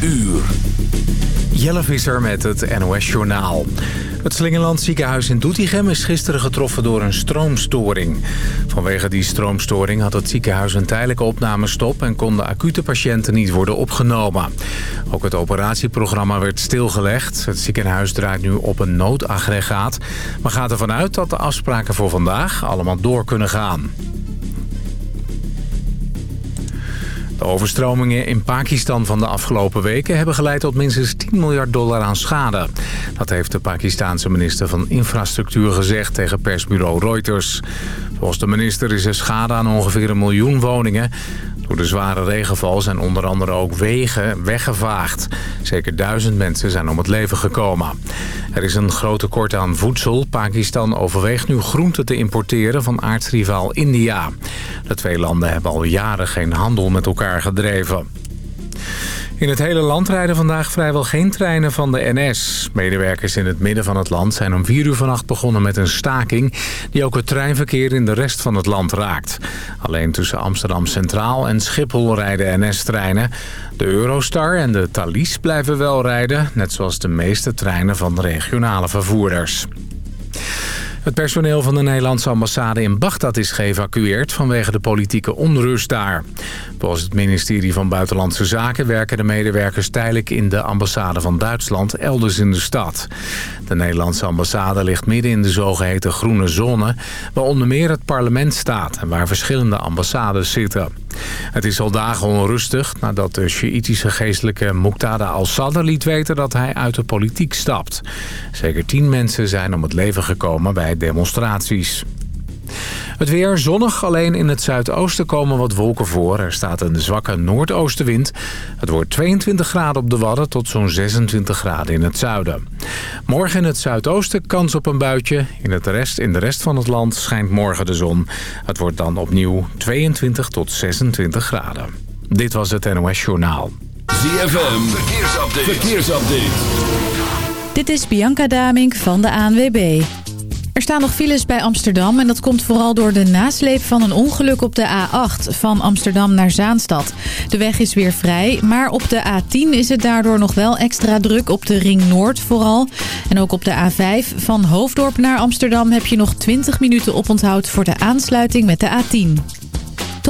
uur. Jelle Visser met het NOS-journaal. Het Slingeland ziekenhuis in Doetinchem is gisteren getroffen door een stroomstoring. Vanwege die stroomstoring had het ziekenhuis een tijdelijke opname stop en konden acute patiënten niet worden opgenomen. Ook het operatieprogramma werd stilgelegd. Het ziekenhuis draait nu op een noodaggregaat... maar gaat ervan uit dat de afspraken voor vandaag allemaal door kunnen gaan. De overstromingen in Pakistan van de afgelopen weken hebben geleid tot minstens 10 miljard dollar aan schade. Dat heeft de Pakistanse minister van Infrastructuur gezegd tegen persbureau Reuters. Volgens de minister is er schade aan ongeveer een miljoen woningen. Door de zware regenval zijn onder andere ook wegen weggevaagd. Zeker duizend mensen zijn om het leven gekomen. Er is een groot tekort aan voedsel. Pakistan overweegt nu groenten te importeren van aardsrivaal India. De twee landen hebben al jaren geen handel met elkaar gedreven. In het hele land rijden vandaag vrijwel geen treinen van de NS. Medewerkers in het midden van het land zijn om 4 uur vannacht begonnen met een staking... die ook het treinverkeer in de rest van het land raakt. Alleen tussen Amsterdam Centraal en Schiphol rijden NS-treinen. De Eurostar en de Thalys blijven wel rijden... net zoals de meeste treinen van de regionale vervoerders. Het personeel van de Nederlandse ambassade in Bagdad is geëvacueerd vanwege de politieke onrust daar. Volgens het ministerie van Buitenlandse Zaken werken de medewerkers tijdelijk in de ambassade van Duitsland elders in de stad. De Nederlandse ambassade ligt midden in de zogeheten groene zone, waar onder meer het parlement staat en waar verschillende ambassades zitten. Het is al dagen onrustig nadat de Sjiïtische geestelijke Muqtada al-Sadr liet weten dat hij uit de politiek stapt. Zeker tien mensen zijn om het leven gekomen bij demonstraties. Het weer zonnig, alleen in het zuidoosten komen wat wolken voor. Er staat een zwakke noordoostenwind. Het wordt 22 graden op de Wadden tot zo'n 26 graden in het zuiden. Morgen in het zuidoosten kans op een buitje. In, het rest, in de rest van het land schijnt morgen de zon. Het wordt dan opnieuw 22 tot 26 graden. Dit was het NOS Journaal. ZFM, verkeersupdate. verkeersupdate. Dit is Bianca Damink van de ANWB. Er staan nog files bij Amsterdam en dat komt vooral door de nasleep van een ongeluk op de A8 van Amsterdam naar Zaanstad. De weg is weer vrij, maar op de A10 is het daardoor nog wel extra druk op de Ring Noord vooral. En ook op de A5 van Hoofddorp naar Amsterdam heb je nog 20 minuten oponthoud voor de aansluiting met de A10.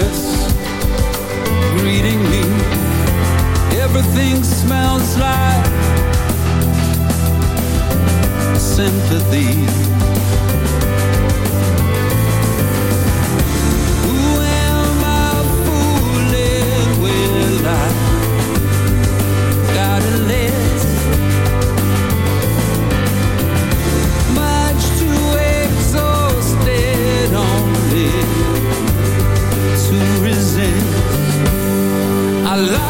breakfast greeting me Everything smells like sympathy Who am I fooling with? I love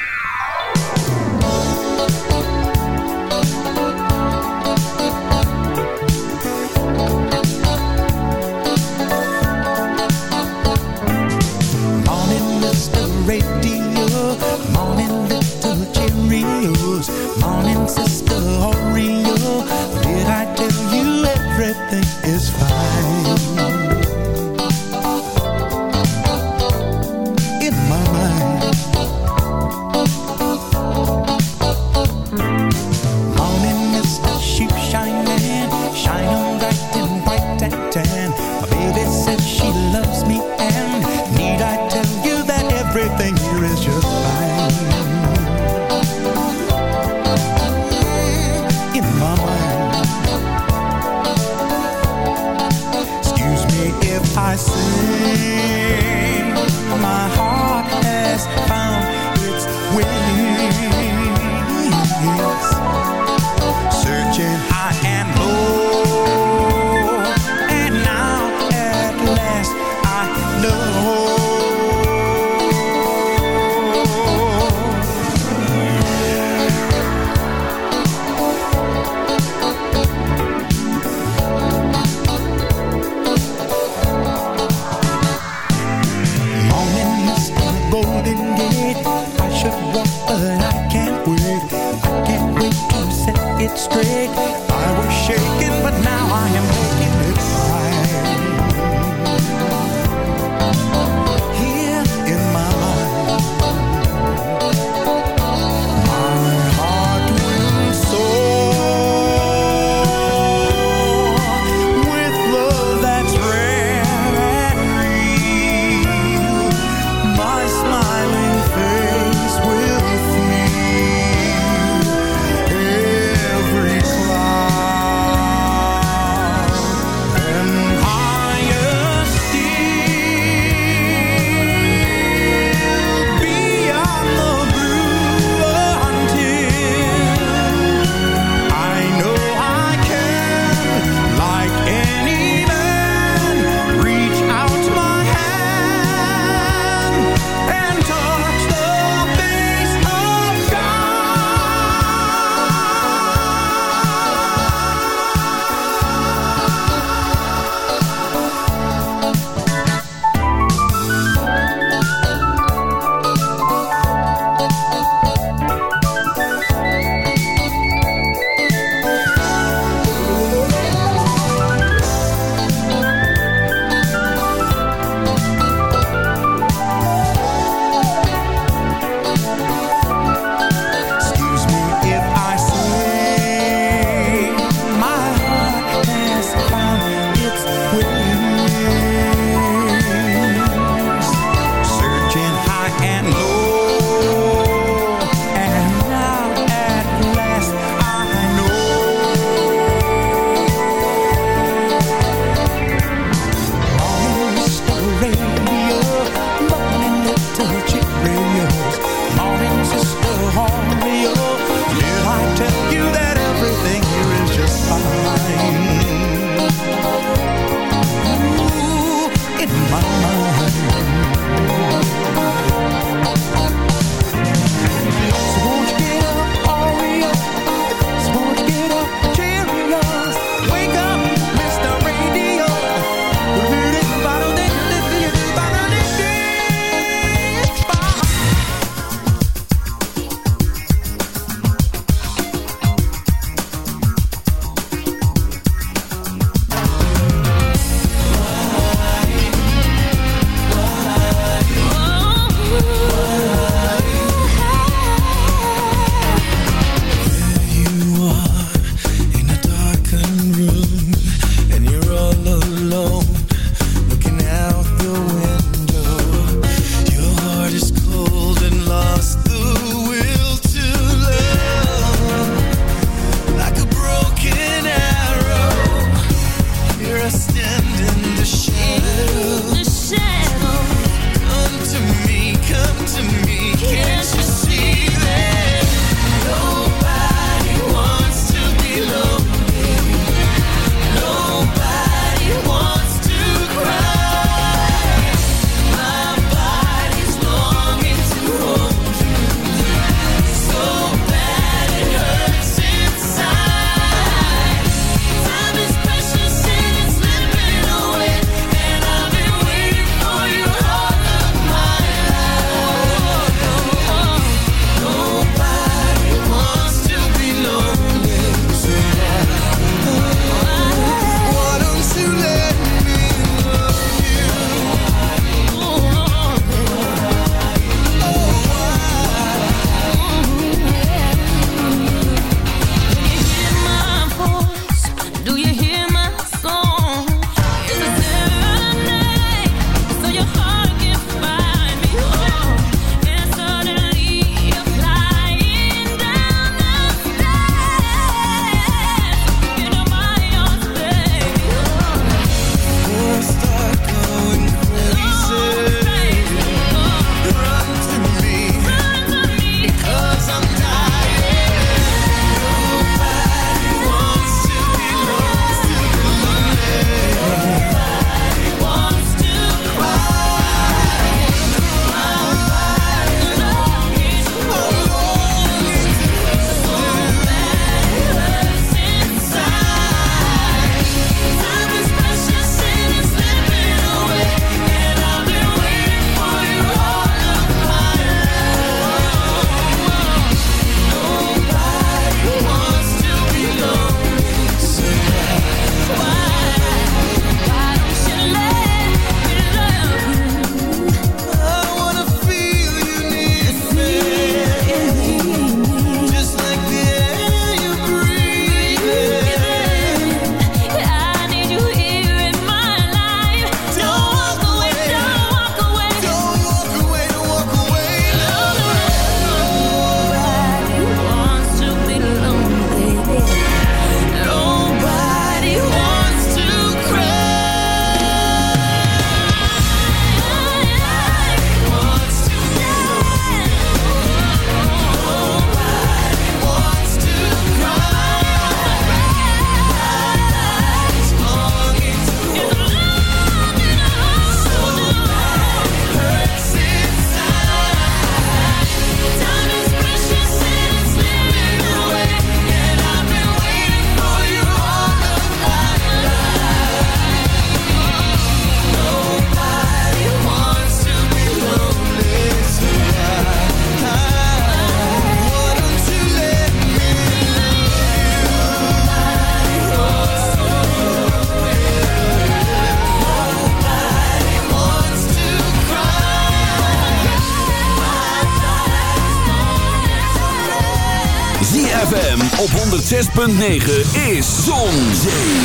106.9 is Zon,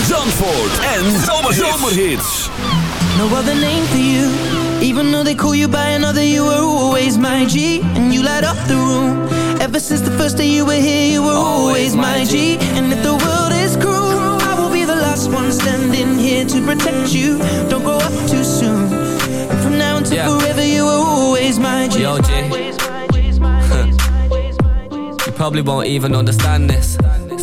Zandvoort en Zomerhits. No other name for you. Even though they call you by another, you were always my G. And you light up the room. Ever since the first day you were here, you were always, my G. And if the world is cruel, I will be the last one standing here to protect you. Don't grow up too soon. And from now until yeah. forever, you were always my G. Yo, G. you probably won't even understand this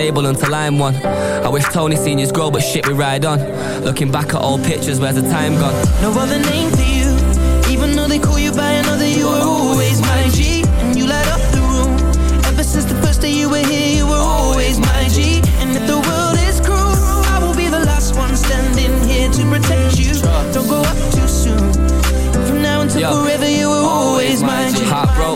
stable until I'm one. I wish Tony seniors grow, but shit, we ride on. Looking back at old pictures, where's the time gone? No other name for you, even though they call you by another, you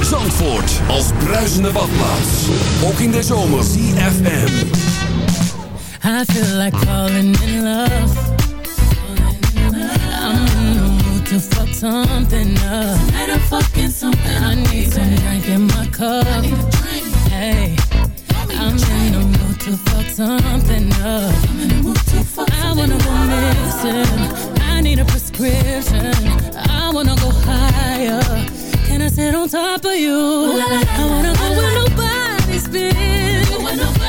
Zandvoort als bruisende badplaats. Ook in de zomer. CFM. I feel like falling in love. I'm to fuck something up. Tonight I'm fucking something I need some drink in my cup. Hey, I'm in the mood to fuck something up. I wanna go missing. I need a prescription. I wanna go higher Can I sit on top of you? I wanna go where nobody's been.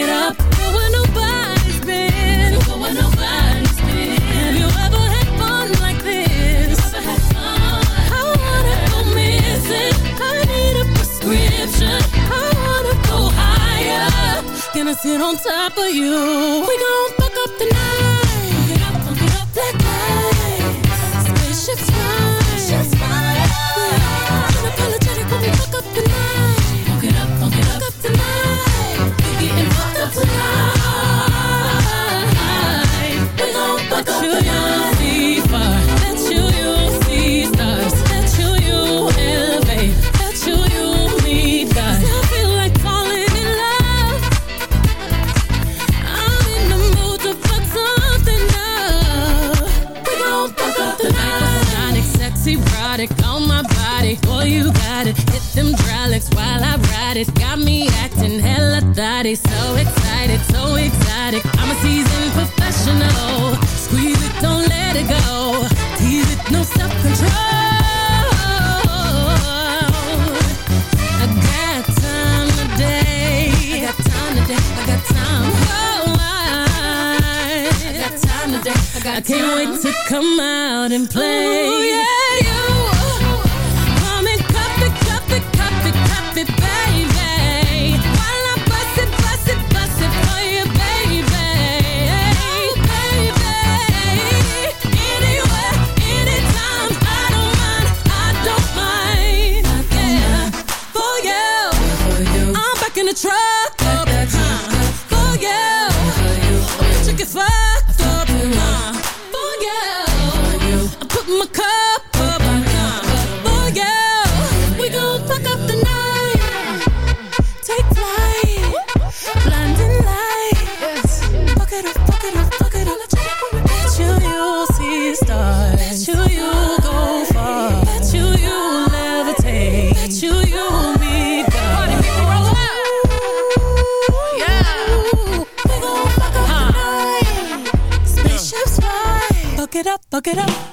it up. Go where nobody's been. Go where nobody's been. Have you ever had fun like this? Had fun I wanna go missing. I need a prescription. I wanna go higher. Can I sit on top of you. We gon' to come out and play. Ooh, yeah. it up.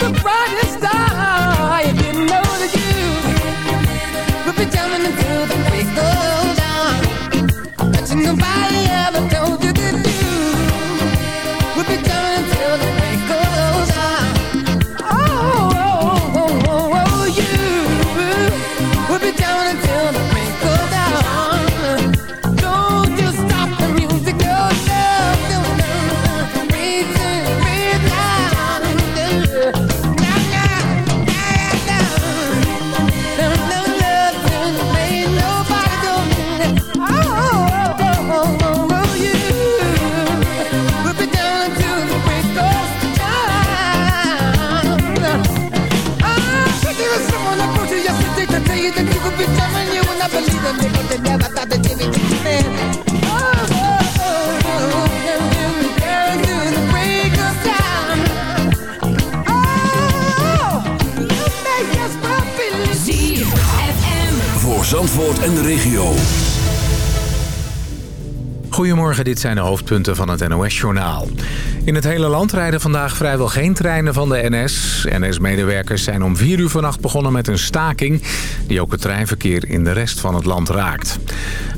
the brightest. en de regio. Goedemorgen, dit zijn de hoofdpunten van het NOS-journaal. In het hele land rijden vandaag vrijwel geen treinen van de NS. NS-medewerkers zijn om vier uur vannacht begonnen met een staking... die ook het treinverkeer in de rest van het land raakt.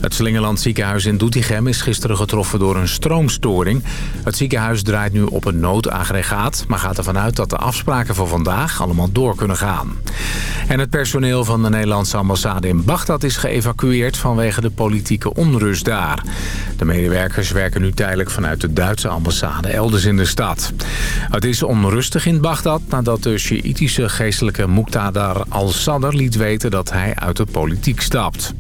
Het Slingerland ziekenhuis in Doetinchem is gisteren getroffen door een stroomstoring. Het ziekenhuis draait nu op een noodaggregaat... maar gaat ervan uit dat de afspraken voor vandaag allemaal door kunnen gaan. En het personeel van de Nederlandse ambassade in Bagdad is geëvacueerd vanwege de politieke onrust daar. De medewerkers werken nu tijdelijk vanuit de Duitse ambassade elders in de stad. Het is onrustig in Bagdad nadat de Sjiïtische geestelijke Muqtadar al-Sadr liet weten dat hij uit de politiek stapt.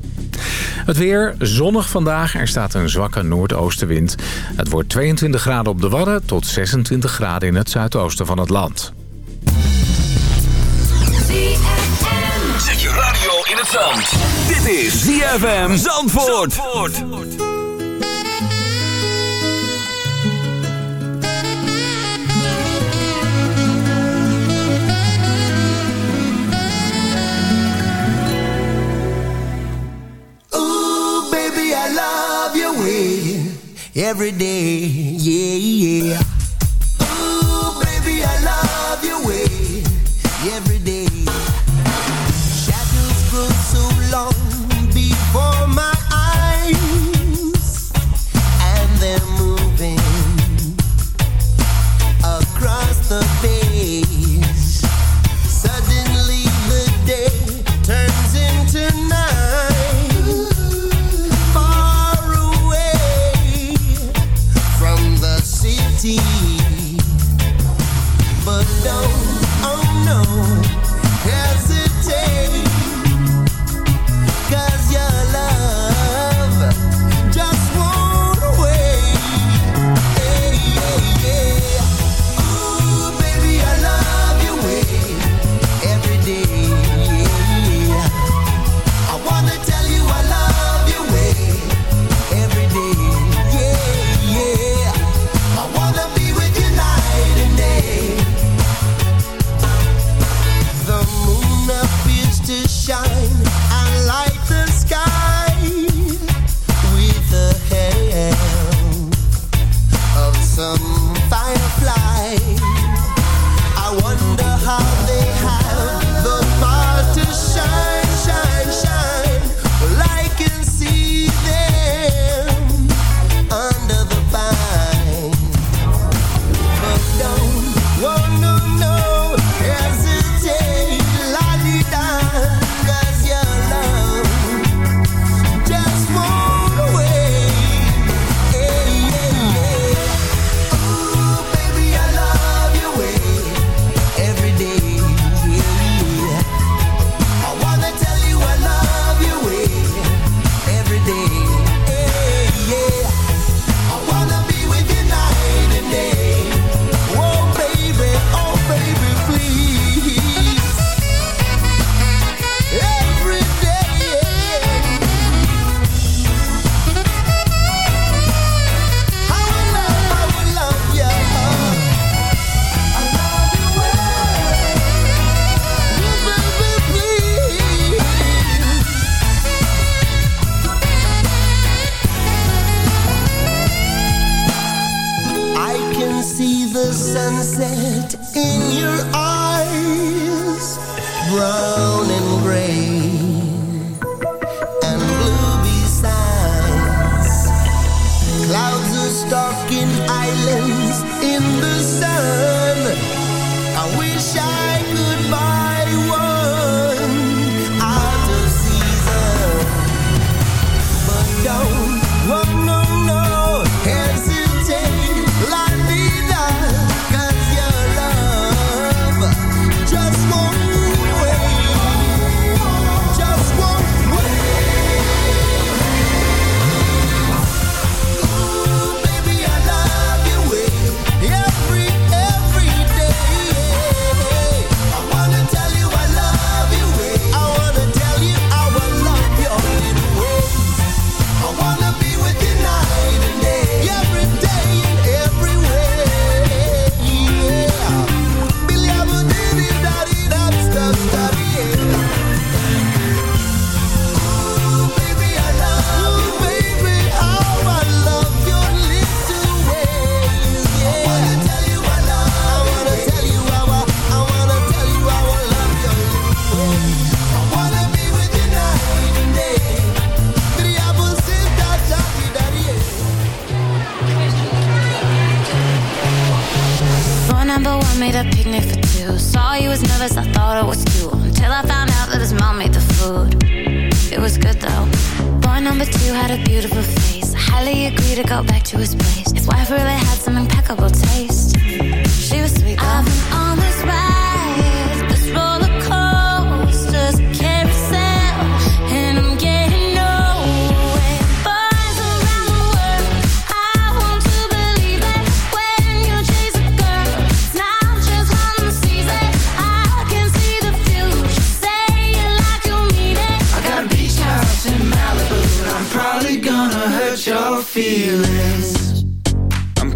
Het weer zonnig vandaag. Er staat een zwakke noordoostenwind. Het wordt 22 graden op de Wadden tot 26 graden in het zuidoosten van het land. Zandvoort. Dit is ZFM Zandvoort. Zandvoort. every day, yeah, yeah. Ooh, baby, I love your way every day. song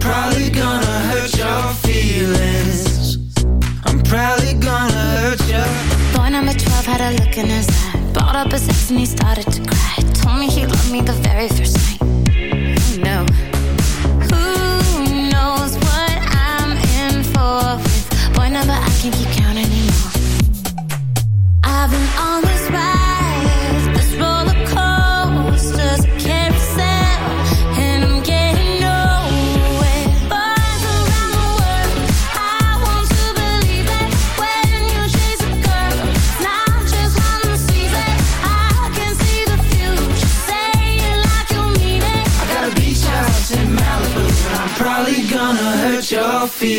probably gonna hurt your feelings I'm probably gonna hurt you Boy number 12 had a look in his eye Bought up his ex and he started to cry Told me he loved me the very first night Who no. Who knows what I'm in for with Boy number I can keep counting